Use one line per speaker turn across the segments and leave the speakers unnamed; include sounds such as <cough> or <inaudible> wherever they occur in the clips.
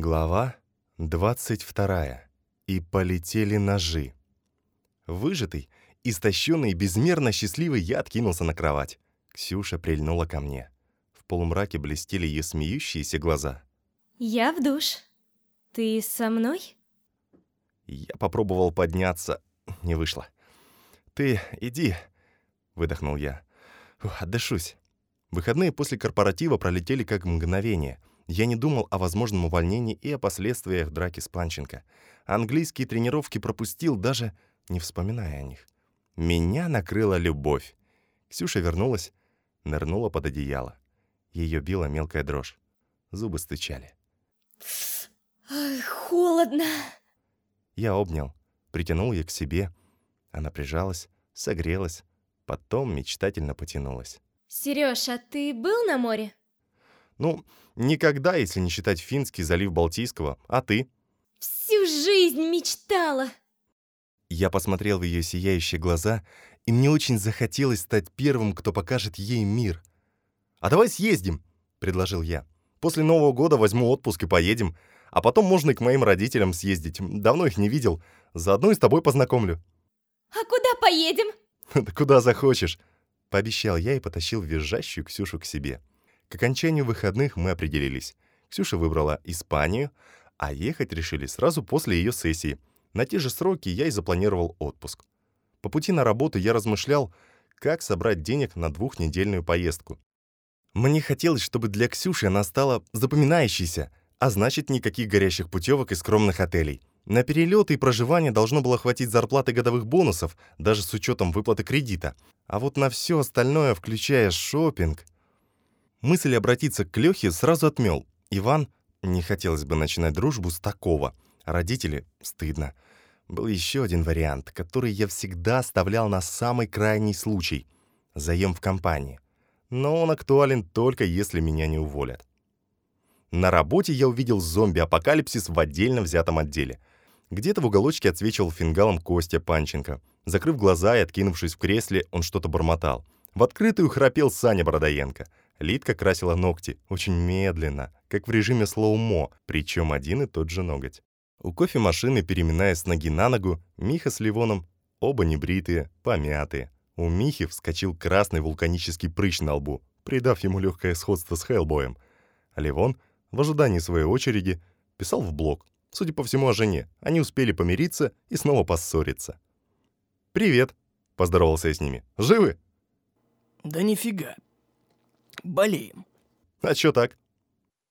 Глава 22. И полетели ножи. Выжатый, истощенный безмерно счастливый я откинулся на кровать. Ксюша прильнула ко мне. В полумраке блестели ее смеющиеся глаза.
Я в душ. Ты со мной?
Я попробовал подняться. Не вышло. «Ты иди», — выдохнул я. «Отдышусь». Выходные после корпоратива пролетели как мгновение — я не думал о возможном увольнении и о последствиях драки с Панченко. Английские тренировки пропустил, даже не вспоминая о них. Меня накрыла любовь. Ксюша вернулась, нырнула под одеяло. Ее била мелкая дрожь. Зубы стучали.
Ой, холодно.
Я обнял, притянул ее к себе. Она прижалась, согрелась, потом мечтательно потянулась.
Серёж, а ты был на море?
Ну, никогда, если не считать Финский залив Балтийского. А ты?
Всю жизнь мечтала.
Я посмотрел в ее сияющие глаза, и мне очень захотелось стать первым, кто покажет ей мир. «А давай съездим», — предложил я. «После Нового года возьму отпуск и поедем. А потом можно и к моим родителям съездить. Давно их не видел. Заодно и с тобой познакомлю».
«А куда поедем?» <laughs>
«Да куда захочешь», — пообещал я и потащил визжащую Ксюшу к себе. К окончанию выходных мы определились. Ксюша выбрала Испанию, а ехать решили сразу после ее сессии. На те же сроки я и запланировал отпуск. По пути на работу я размышлял, как собрать денег на двухнедельную поездку. Мне хотелось, чтобы для Ксюши она стала запоминающейся, а значит, никаких горящих путевок и скромных отелей. На перелеты и проживание должно было хватить зарплаты годовых бонусов, даже с учетом выплаты кредита. А вот на все остальное, включая шопинг, Мысль обратиться к Лехе сразу отмел. Иван, не хотелось бы начинать дружбу с такого. Родители, стыдно. Был еще один вариант, который я всегда оставлял на самый крайний случай. Заем в компании. Но он актуален только если меня не уволят. На работе я увидел зомби-апокалипсис в отдельно взятом отделе. Где-то в уголочке отсвечивал фингалом Костя Панченко. Закрыв глаза и откинувшись в кресле, он что-то бормотал. В открытую храпел Саня Бородоенко. Литка красила ногти, очень медленно, как в режиме слоумо, причем один и тот же ноготь. У кофемашины, переминаясь с ноги на ногу, Миха с Ливоном, оба небритые, помятые. У Михи вскочил красный вулканический прыщ на лбу, придав ему легкое сходство с Хеллбоем. А Ливон, в ожидании своей очереди, писал в блог. Судя по всему, о жене. Они успели помириться и снова поссориться. «Привет!» — поздоровался я с ними. «Живы?»
«Да нифига!» Болеем.
А чё так?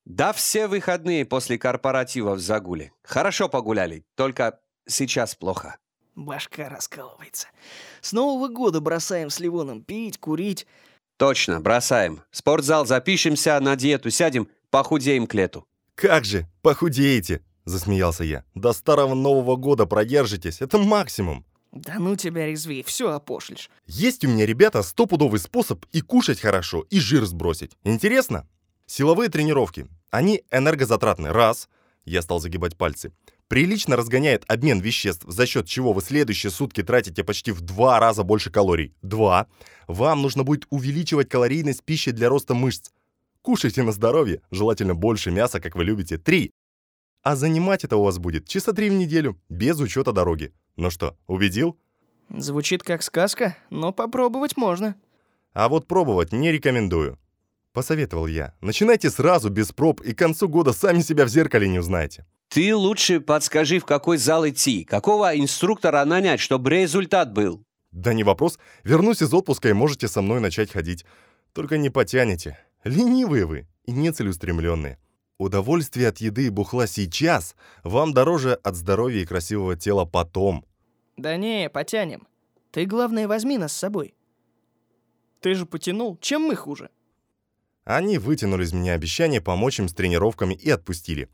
Да все выходные после корпоратива в загуле. Хорошо погуляли, только сейчас плохо.
Башка раскалывается. С Нового года бросаем с Ливоном пить, курить.
Точно, бросаем. Спортзал запишемся, на диету сядем, похудеем к лету.
Как же, похудеете, засмеялся я. До старого Нового года продержитесь, это максимум.
Да ну тебя резви, все опошлишь.
Есть у меня, ребята, стопудовый способ и кушать хорошо, и жир сбросить. Интересно? Силовые тренировки. Они энергозатратны. Раз. Я стал загибать пальцы. Прилично разгоняет обмен веществ, за счет чего вы следующие сутки тратите почти в два раза больше калорий. Два. Вам нужно будет увеличивать калорийность пищи для роста мышц. Кушайте на здоровье, желательно больше мяса, как вы любите. Три. А занимать это у вас будет часа три в неделю, без учета дороги. Ну что, убедил?
Звучит как сказка, но попробовать можно.
А вот пробовать не рекомендую. Посоветовал я. Начинайте сразу, без проб, и к концу года сами себя в зеркале не узнаете.
Ты лучше подскажи, в какой зал идти, какого инструктора нанять, чтобы результат был.
Да не вопрос. Вернусь из отпуска и можете со мной начать ходить. Только не потянете. Ленивые вы и нецелеустремленные. Удовольствие от еды и бухла сейчас вам дороже от здоровья и красивого тела потом.
Да не, потянем. Ты, главное, возьми нас с собой. Ты же потянул. Чем мы хуже?
Они вытянули из меня обещание помочь им с тренировками и отпустили.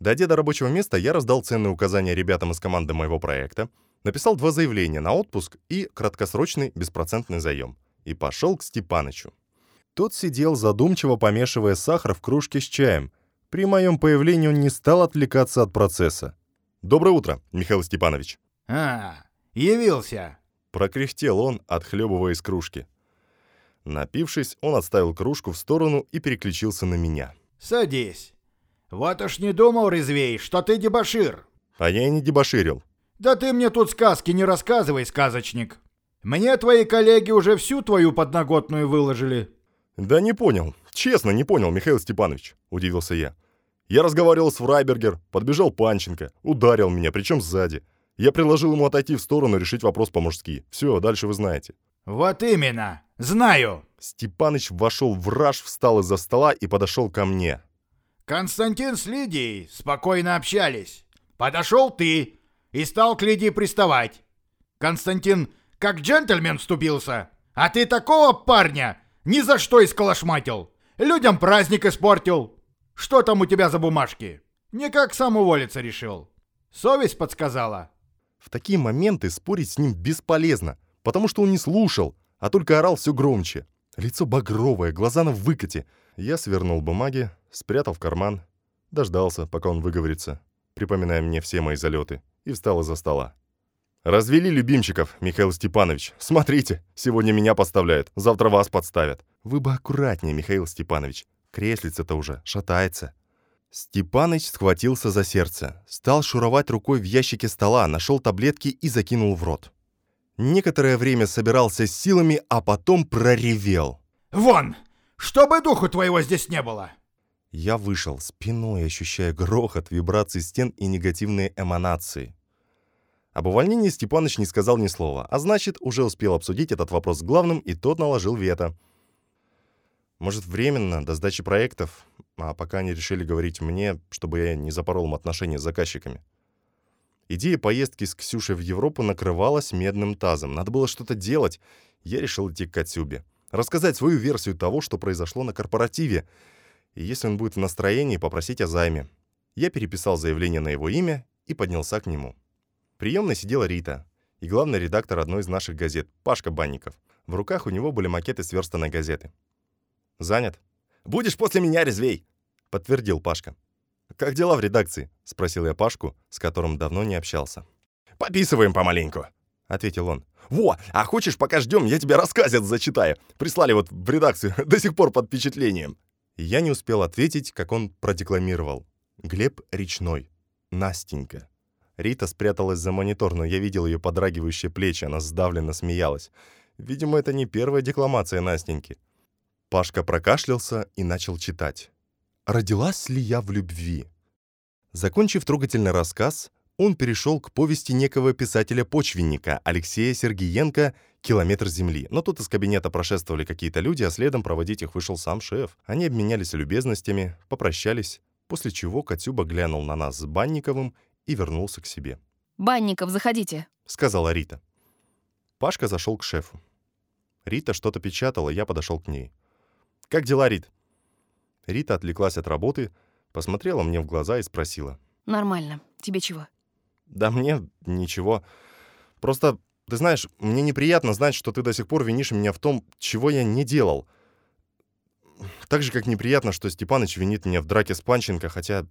Дойдя до рабочего места, я раздал ценные указания ребятам из команды моего проекта, написал два заявления на отпуск и краткосрочный беспроцентный заем. И пошел к Степанычу. Тот сидел задумчиво помешивая сахар в кружке с чаем — при моем появлении он не стал отвлекаться от процесса. «Доброе утро, Михаил Степанович».
«А, явился!»
Прокряхтел он, отхлебывая из кружки. Напившись, он отставил кружку в сторону и переключился на меня.
«Садись. Вот уж не думал, Резвей, что ты дебошир.
А я и не дебоширил.
Да ты мне тут сказки не рассказывай, сказочник. Мне твои коллеги уже всю твою подноготную выложили.
Да не понял. Честно, не понял, Михаил Степанович, удивился я. Я разговаривал с Фрайбергер, подбежал Панченко, ударил меня, причем сзади. Я предложил ему отойти в сторону, решить вопрос по-мужски. Все, дальше вы знаете.
Вот именно. Знаю.
Степаныч вошел в раж, встал из-за стола и подошел ко мне.
Константин с Лидией спокойно общались. Подошел ты и стал к Лидии приставать. Константин как джентльмен вступился, а ты такого парня ни за что исколошматил. Людям праздник испортил. Что там у тебя за бумажки? Никак сам уволиться решил. Совесть подсказала.
В такие моменты спорить с ним бесполезно, потому что он не слушал, а только орал все громче. Лицо багровое, глаза на выкате. Я свернул бумаги, спрятал в карман, дождался, пока он выговорится, припоминая мне все мои залеты, и встал из-за стола. «Развели любимчиков, Михаил Степанович. Смотрите, сегодня меня подставляют, завтра вас подставят. Вы бы аккуратнее, Михаил Степанович. Креслица-то уже шатается». Степаныч схватился за сердце, стал шуровать рукой в ящике стола, нашел таблетки и закинул в рот. Некоторое время собирался с силами, а потом проревел.
«Вон! Чтобы духу твоего здесь не было!»
Я вышел, спиной ощущая грохот, вибрации стен и негативные эманации. Об увольнении Степаныч не сказал ни слова, а значит, уже успел обсудить этот вопрос с главным, и тот наложил вето. Может, временно, до сдачи проектов, а пока они решили говорить мне, чтобы я не запорол им отношения с заказчиками. Идея поездки с Ксюшей в Европу накрывалась медным тазом. Надо было что-то делать. Я решил идти к Катюбе. Рассказать свою версию того, что произошло на корпоративе. И если он будет в настроении, попросить о займе. Я переписал заявление на его имя и поднялся к нему. В приемной сидела Рита и главный редактор одной из наших газет, Пашка Банников. В руках у него были макеты сверстанной газеты. «Занят?» «Будешь после меня резвей!» — подтвердил Пашка. «Как дела в редакции?» — спросил я Пашку, с которым давно не общался. «Пописываем помаленьку», — ответил он. «Во, а хочешь, пока ждем, я тебе рассказец зачитаю. Прислали вот в редакцию, <laughs> до сих пор под впечатлением». Я не успел ответить, как он продекламировал. «Глеб Речной. Настенька». Рита спряталась за монитор, но я видел ее подрагивающие плечи, она сдавленно смеялась. Видимо, это не первая декламация Настеньки. Пашка прокашлялся и начал читать. «Родилась ли я в любви?» Закончив трогательный рассказ, он перешел к повести некого писателя-почвенника Алексея Сергиенко «Километр земли». Но тут из кабинета прошествовали какие-то люди, а следом проводить их вышел сам шеф. Они обменялись любезностями, попрощались, после чего Катюба глянул на нас с Банниковым и вернулся к себе.
«Банников, заходите», —
сказала Рита. Пашка зашел к шефу. Рита что-то печатала, я подошел к ней. «Как дела, Рит?» Рита отвлеклась от работы, посмотрела мне в глаза и спросила.
«Нормально. Тебе чего?»
«Да мне ничего. Просто, ты знаешь, мне неприятно знать, что ты до сих пор винишь меня в том, чего я не делал. Так же, как неприятно, что Степаныч винит меня в драке с Панченко, хотя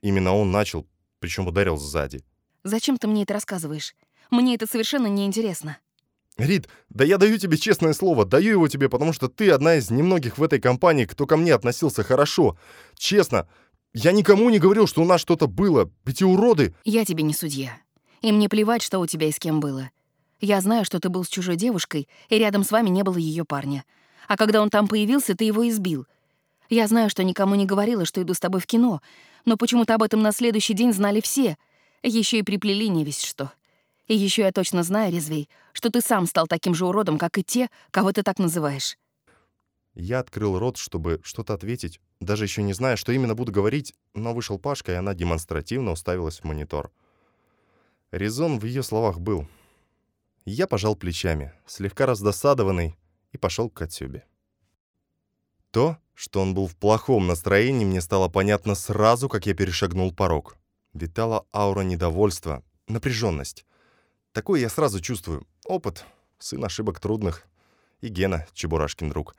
именно он начал, причем ударил сзади.
«Зачем ты мне это рассказываешь? Мне это совершенно неинтересно».
Рид, да я даю тебе честное слово, даю его тебе, потому что ты одна из немногих в этой компании, кто ко мне относился хорошо. Честно, я никому не говорил, что у нас что-то было. Эти уроды...
Я тебе не судья. И мне плевать, что у тебя и с кем было. Я знаю, что ты был с чужой девушкой, и рядом с вами не было ее парня. А когда он там появился, ты его избил. Я знаю, что никому не говорила, что иду с тобой в кино, но почему-то об этом на следующий день знали все. Еще и приплели не весь что. И еще я точно знаю, Резвей, что ты сам стал таким же уродом, как и те, кого ты так называешь.
Я открыл рот, чтобы что-то ответить, даже еще не зная, что именно буду говорить, но вышел Пашка, и она демонстративно уставилась в монитор. Резон в ее словах был. Я пожал плечами, слегка раздосадованный, и пошел к Катюбе. То, что он был в плохом настроении, мне стало понятно сразу, как я перешагнул порог. Витала аура недовольства, напряженность. Такое я сразу чувствую. Опыт, сын ошибок трудных. И Гена, Чебурашкин друг.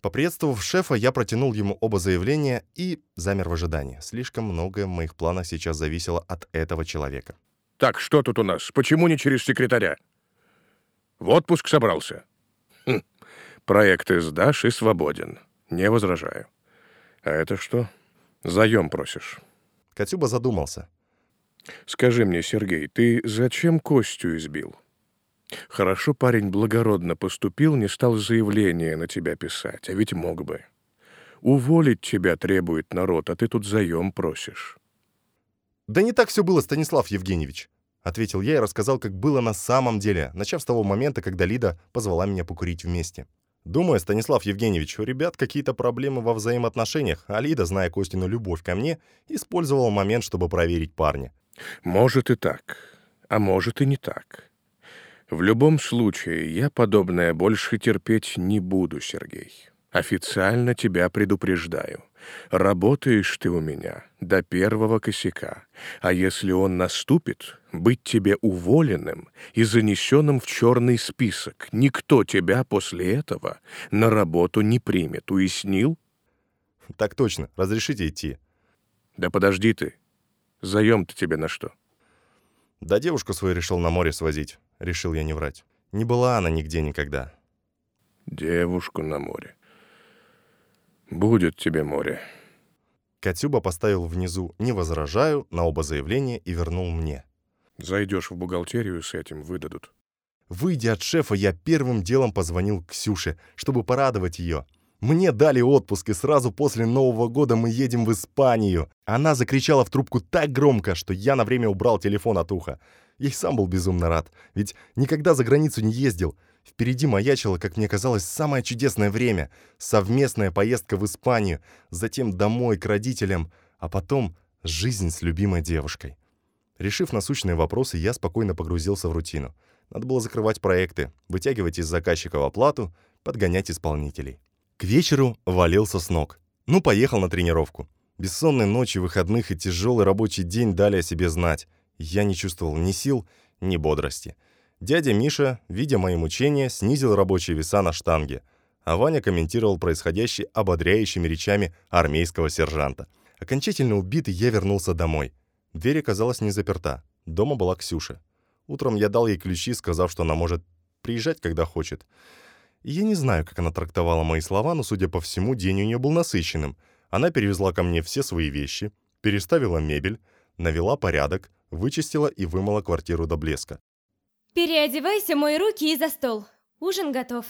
Поприветствовав шефа, я протянул ему оба заявления и замер в ожидании. Слишком многое в моих планах сейчас зависело от этого человека.
Так, что тут у нас? Почему не через секретаря? В отпуск собрался. Хм. Проекты сдашь и свободен. Не возражаю. А это что? Заем просишь.
Катюба задумался.
Скажи мне, Сергей, ты зачем Костю избил? Хорошо парень благородно поступил, не стал заявление на тебя писать, а ведь мог бы. Уволить тебя требует народ, а ты тут заем просишь.
«Да не так все было, Станислав Евгеньевич», — ответил я и рассказал, как было на самом деле, начав с того момента, когда Лида позвала меня покурить вместе. Думаю, Станислав Евгеньевич, у ребят какие-то проблемы во взаимоотношениях, а Лида, зная Костину любовь ко мне, использовала момент, чтобы проверить парня.
Может и так, а может и не так. В любом случае, я подобное больше терпеть не буду, Сергей. Официально тебя предупреждаю. Работаешь ты у меня до первого косяка. А если он наступит, быть тебе уволенным и занесенным в черный список. Никто тебя после этого на работу не примет. Уяснил?
Так точно, разрешите идти.
Да подожди ты. Заем-то тебе на что?
Да девушку свою решил на море свозить. Решил я не врать. Не была она нигде никогда.
Девушку на море. Будет тебе море.
Катюба поставил внизу «Не возражаю» на оба заявления и вернул мне.
Зайдешь в бухгалтерию с этим, выдадут.
Выйдя от шефа, я первым делом позвонил Ксюше, чтобы порадовать ее. Мне дали отпуск, и сразу после Нового года мы едем в Испанию. Она закричала в трубку так громко, что я на время убрал телефон от уха. Я и сам был безумно рад, ведь никогда за границу не ездил. Впереди маячило, как мне казалось, самое чудесное время. Совместная поездка в Испанию, затем домой к родителям, а потом жизнь с любимой девушкой. Решив насущные вопросы, я спокойно погрузился в рутину. Надо было закрывать проекты, вытягивать из заказчиков оплату, подгонять исполнителей. К вечеру валился с ног. Ну, поехал на тренировку. Бессонные ночи, выходных и тяжелый рабочий день дали о себе знать. Я не чувствовал ни сил, ни бодрости. Дядя Миша, видя мои мучения, снизил рабочие веса на штанге, а Ваня комментировал происходящее ободряющими речами армейского сержанта. Окончательно убитый я вернулся домой. Дверь оказалась не заперта. Дома была Ксюша. Утром я дал ей ключи, сказав, что она может приезжать, когда хочет. Я не знаю, как она трактовала мои слова, но, судя по всему, день у нее был насыщенным. Она перевезла ко мне все свои вещи, переставила мебель, навела порядок, вычистила и вымыла квартиру до блеска.
Переодевайся, мой руки и за стол. Ужин готов.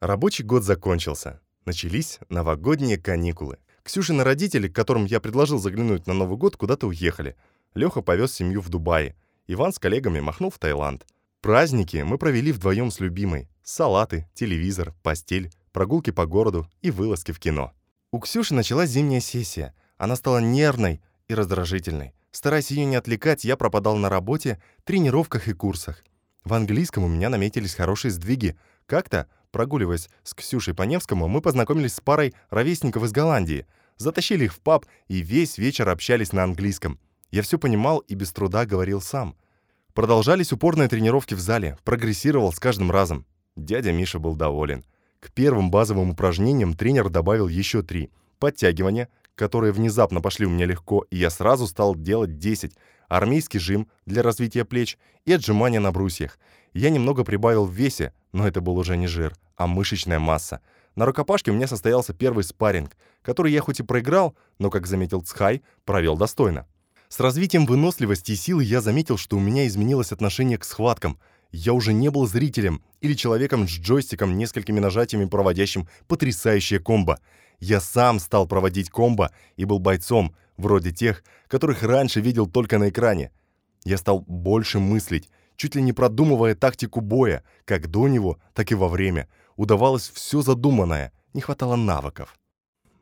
Рабочий год закончился. Начались новогодние каникулы. Ксюшины родители, которым я предложил заглянуть на Новый год, куда-то уехали. Леха повез семью в Дубае. Иван с коллегами махнул в Таиланд. Праздники мы провели вдвоем с любимой. Салаты, телевизор, постель, прогулки по городу и вылазки в кино. У Ксюши началась зимняя сессия. Она стала нервной и раздражительной. Стараясь ее не отвлекать, я пропадал на работе, тренировках и курсах. В английском у меня наметились хорошие сдвиги. Как-то, прогуливаясь с Ксюшей по Невскому, мы познакомились с парой ровесников из Голландии. Затащили их в паб и весь вечер общались на английском. Я все понимал и без труда говорил сам. Продолжались упорные тренировки в зале, прогрессировал с каждым разом. Дядя Миша был доволен. К первым базовым упражнениям тренер добавил еще три. Подтягивания, которые внезапно пошли у меня легко, и я сразу стал делать 10, армейский жим для развития плеч и отжимания на брусьях. Я немного прибавил в весе, но это был уже не жир, а мышечная масса. На рукопашке у меня состоялся первый спарринг, который я хоть и проиграл, но, как заметил Цхай, провел достойно. С развитием выносливости и силы я заметил, что у меня изменилось отношение к схваткам. Я уже не был зрителем или человеком с джойстиком, несколькими нажатиями проводящим потрясающее комбо. Я сам стал проводить комбо и был бойцом, вроде тех, которых раньше видел только на экране. Я стал больше мыслить, чуть ли не продумывая тактику боя, как до него, так и во время. Удавалось все задуманное, не хватало навыков.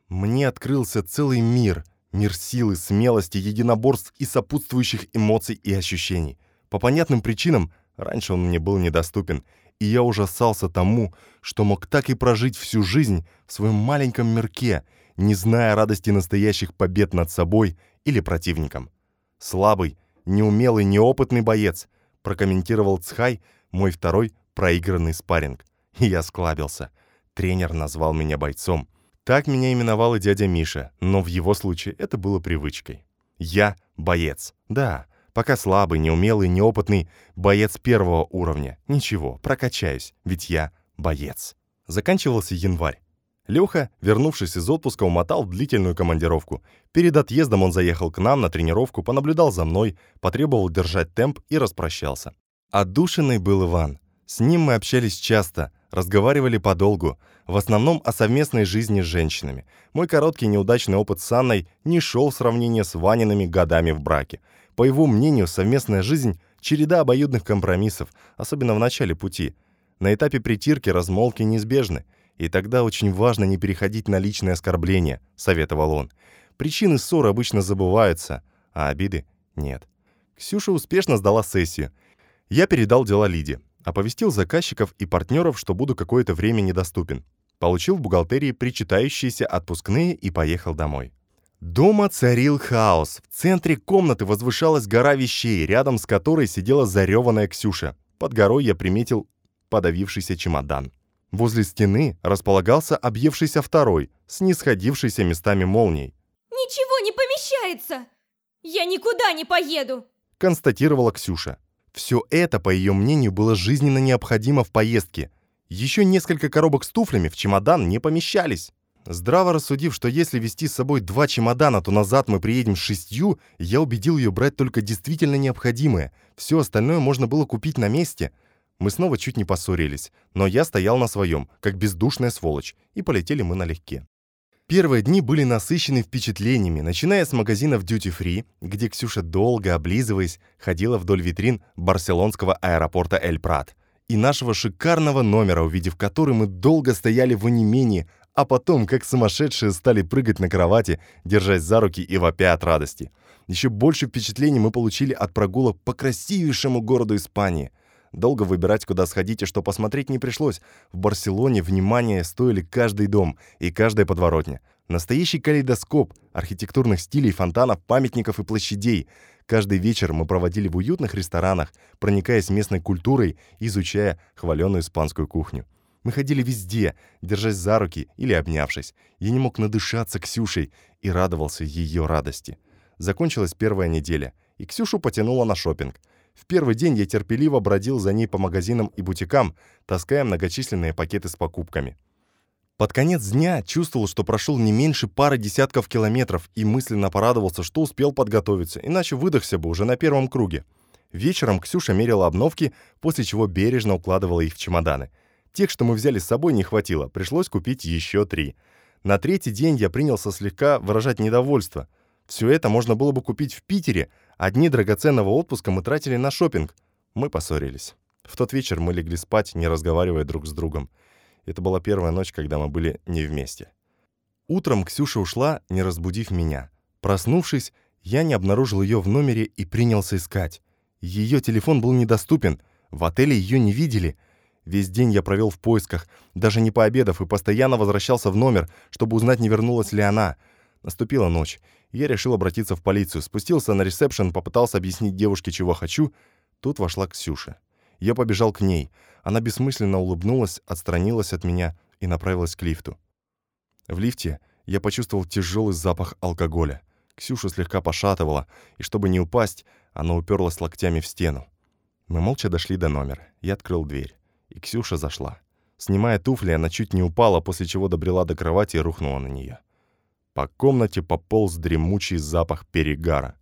Мне открылся целый мир, мир силы, смелости, единоборств и сопутствующих эмоций и ощущений. По понятным причинам раньше он мне был недоступен, и я ужасался тому, что мог так и прожить всю жизнь в своем маленьком мирке, не зная радости настоящих побед над собой или противником. Слабый, неумелый, неопытный боец, прокомментировал Цхай мой второй проигранный спарринг. И я склабился. Тренер назвал меня бойцом. Так меня именовал и дядя Миша, но в его случае это было привычкой. Я боец. Да, Пока слабый, неумелый, неопытный боец первого уровня. Ничего, прокачаюсь, ведь я боец. Заканчивался январь. Леха, вернувшись из отпуска, умотал в длительную командировку. Перед отъездом он заехал к нам на тренировку, понаблюдал за мной, потребовал держать темп и распрощался. Отдушиной был Иван. С ним мы общались часто, разговаривали подолгу, в основном о совместной жизни с женщинами. Мой короткий неудачный опыт с Анной не шел в сравнение с Ваниными годами в браке. По его мнению, совместная жизнь – череда обоюдных компромиссов, особенно в начале пути. На этапе притирки размолвки неизбежны – и тогда очень важно не переходить на личные оскорбления, советовал он. Причины ссор обычно забываются, а обиды нет. Ксюша успешно сдала сессию. Я передал дела Лиде, оповестил заказчиков и партнеров, что буду какое-то время недоступен. Получил в бухгалтерии причитающиеся отпускные и поехал домой. Дома царил хаос. В центре комнаты возвышалась гора вещей, рядом с которой сидела зареванная Ксюша. Под горой я приметил подавившийся чемодан. Возле стены располагался объевшийся второй, с нисходившейся местами молнией.
Ничего не помещается! Я никуда не поеду!
Констатировала Ксюша. Все это, по ее мнению, было жизненно необходимо в поездке. Еще несколько коробок с туфлями в чемодан не помещались. Здраво рассудив, что если вести с собой два чемодана, то назад мы приедем с шестью, я убедил ее брать только действительно необходимое. Все остальное можно было купить на месте – мы снова чуть не поссорились, но я стоял на своем, как бездушная сволочь, и полетели мы налегке. Первые дни были насыщены впечатлениями, начиная с магазина в Duty Free, где Ксюша, долго облизываясь, ходила вдоль витрин барселонского аэропорта Эль Прат, и нашего шикарного номера, увидев который мы долго стояли в онемении, а потом, как сумасшедшие, стали прыгать на кровати, держась за руки и вопя от радости. Еще больше впечатлений мы получили от прогулок по красивейшему городу Испании – Долго выбирать, куда сходить и что посмотреть не пришлось. В Барселоне внимание стоили каждый дом и каждая подворотня. Настоящий калейдоскоп архитектурных стилей, фонтанов, памятников и площадей. Каждый вечер мы проводили в уютных ресторанах, проникаясь местной культурой, изучая хваленую испанскую кухню. Мы ходили везде, держась за руки или обнявшись. Я не мог надышаться Ксюшей и радовался ее радости. Закончилась первая неделя, и Ксюшу потянула на шопинг. В первый день я терпеливо бродил за ней по магазинам и бутикам, таская многочисленные пакеты с покупками. Под конец дня чувствовал, что прошел не меньше пары десятков километров и мысленно порадовался, что успел подготовиться, иначе выдохся бы уже на первом круге. Вечером Ксюша мерила обновки, после чего бережно укладывала их в чемоданы. Тех, что мы взяли с собой, не хватило, пришлось купить еще три. На третий день я принялся слегка выражать недовольство. Все это можно было бы купить в Питере, а дни драгоценного отпуска мы тратили на шопинг. Мы поссорились. В тот вечер мы легли спать, не разговаривая друг с другом. Это была первая ночь, когда мы были не вместе. Утром Ксюша ушла, не разбудив меня. Проснувшись, я не обнаружил ее в номере и принялся искать. Ее телефон был недоступен, в отеле ее не видели. Весь день я провел в поисках, даже не пообедав, и постоянно возвращался в номер, чтобы узнать, не вернулась ли она. Наступила ночь, я решил обратиться в полицию, спустился на ресепшн, попытался объяснить девушке, чего хочу. Тут вошла Ксюша. Я побежал к ней. Она бессмысленно улыбнулась, отстранилась от меня и направилась к лифту. В лифте я почувствовал тяжелый запах алкоголя. Ксюша слегка пошатывала, и чтобы не упасть, она уперлась локтями в стену. Мы молча дошли до номера. Я открыл дверь, и Ксюша зашла. Снимая туфли, она чуть не упала, после чего добрела до кровати и рухнула на нее. По комнате пополз дремучий запах перегара.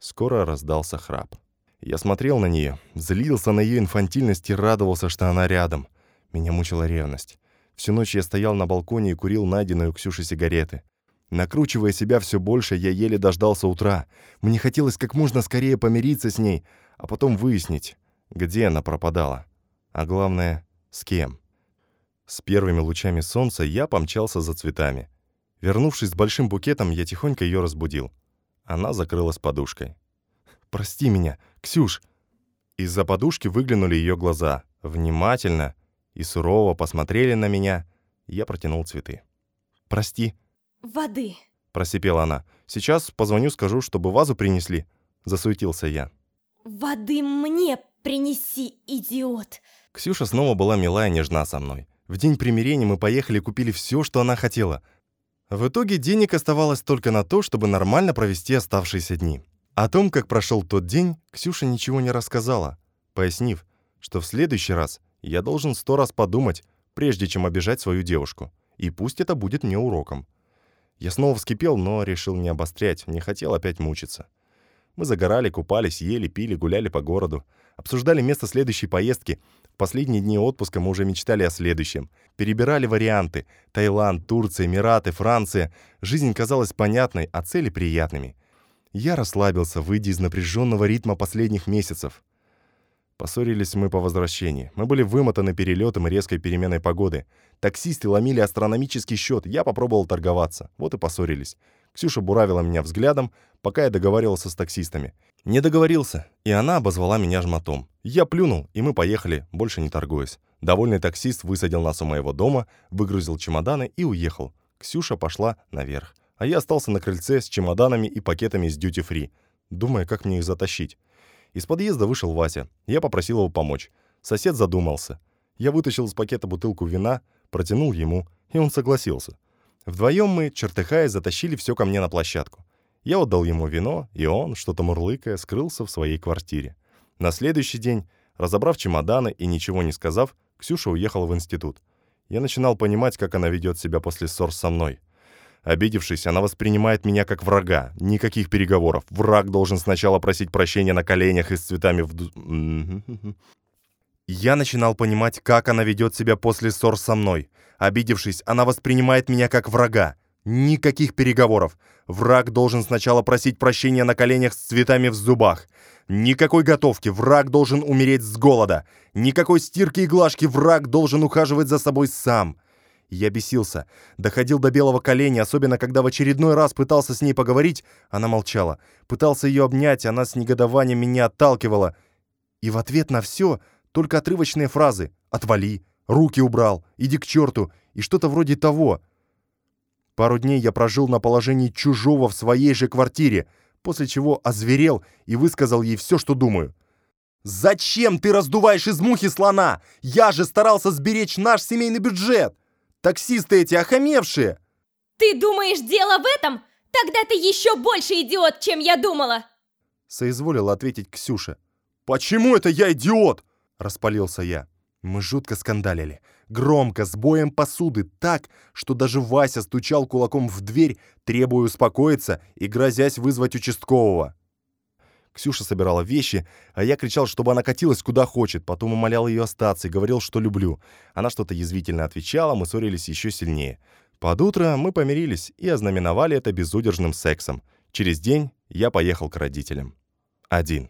Скоро раздался храп. Я смотрел на нее, злился на ее инфантильность и радовался, что она рядом. Меня мучила ревность. Всю ночь я стоял на балконе и курил найденную Ксюшей сигареты. Накручивая себя все больше, я еле дождался утра. Мне хотелось как можно скорее помириться с ней, а потом выяснить, где она пропадала. А главное, с кем. С первыми лучами солнца я помчался за цветами. Вернувшись с большим букетом, я тихонько ее разбудил. Она закрылась подушкой. «Прости меня, Ксюш!» Из-за подушки выглянули ее глаза. Внимательно и сурово посмотрели на меня. Я протянул цветы. «Прости».
«Воды», —
просипела она. «Сейчас позвоню, скажу, чтобы вазу принесли». Засуетился я.
«Воды мне принеси, идиот!»
Ксюша снова была милая и нежна со мной. В день примирения мы поехали и купили все, что она хотела — в итоге денег оставалось только на то, чтобы нормально провести оставшиеся дни. О том, как прошел тот день, Ксюша ничего не рассказала, пояснив, что в следующий раз я должен сто раз подумать, прежде чем обижать свою девушку. И пусть это будет мне уроком. Я снова вскипел, но решил не обострять, не хотел опять мучиться. Мы загорали, купались, ели, пили, гуляли по городу. Обсуждали место следующей поездки. В последние дни отпуска мы уже мечтали о следующем. Перебирали варианты. Таиланд, Турция, Эмираты, Франция. Жизнь казалась понятной, а цели приятными. Я расслабился, выйдя из напряженного ритма последних месяцев. Поссорились мы по возвращении. Мы были вымотаны перелетом и резкой переменой погоды. Таксисты ломили астрономический счет, я попробовал торговаться. Вот и поссорились. Ксюша буравила меня взглядом, пока я договаривался с таксистами. Не договорился, и она обозвала меня жмотом. Я плюнул, и мы поехали, больше не торгуясь. Довольный таксист высадил нас у моего дома, выгрузил чемоданы и уехал. Ксюша пошла наверх. А я остался на крыльце с чемоданами и пакетами с дьюти-фри, думая, как мне их затащить. Из подъезда вышел Вася. Я попросил его помочь. Сосед задумался. Я вытащил из пакета бутылку вина, протянул ему, и он согласился. Вдвоем мы, чертыхая, затащили все ко мне на площадку. Я отдал ему вино, и он, что-то мурлыкая, скрылся в своей квартире. На следующий день, разобрав чемоданы и ничего не сказав, Ксюша уехала в институт. Я начинал понимать, как она ведет себя после ссор со мной. Обидевшись, она воспринимает меня как врага. Никаких переговоров. Враг должен сначала просить прощения на коленях и с цветами в... Я начинал понимать, как она ведет себя после ссор со мной. Обидевшись, она воспринимает меня как врага. Никаких переговоров. Враг должен сначала просить прощения на коленях с цветами в зубах. Никакой готовки. Враг должен умереть с голода. Никакой стирки и глажки. Враг должен ухаживать за собой сам. Я бесился. Доходил до белого коленя, особенно когда в очередной раз пытался с ней поговорить. Она молчала. Пытался ее обнять, она с негодованием меня отталкивала. И в ответ на все только отрывочные фразы «отвали», «руки убрал», «иди к черту» и что-то вроде того. Пару дней я прожил на положении чужого в своей же квартире, после чего озверел и высказал ей все, что думаю. «Зачем ты раздуваешь из мухи слона? Я же старался сберечь наш семейный бюджет! Таксисты эти охамевшие!»
Ты думаешь, дело в этом? Тогда ты еще больше идиот, чем я думала.
Соизволила ответить Ксюша. «Почему это я идиот?» – распалился я. Мы жутко скандалили. Громко, с боем посуды, так, что даже Вася стучал кулаком в дверь, требуя успокоиться и грозясь вызвать участкового. Ксюша собирала вещи, а я кричал, чтобы она катилась куда хочет, потом умолял ее остаться и говорил, что люблю. Она что-то язвительно отвечала, мы ссорились еще сильнее. Под утро мы помирились и ознаменовали это безудержным сексом. Через день я поехал к родителям. Один.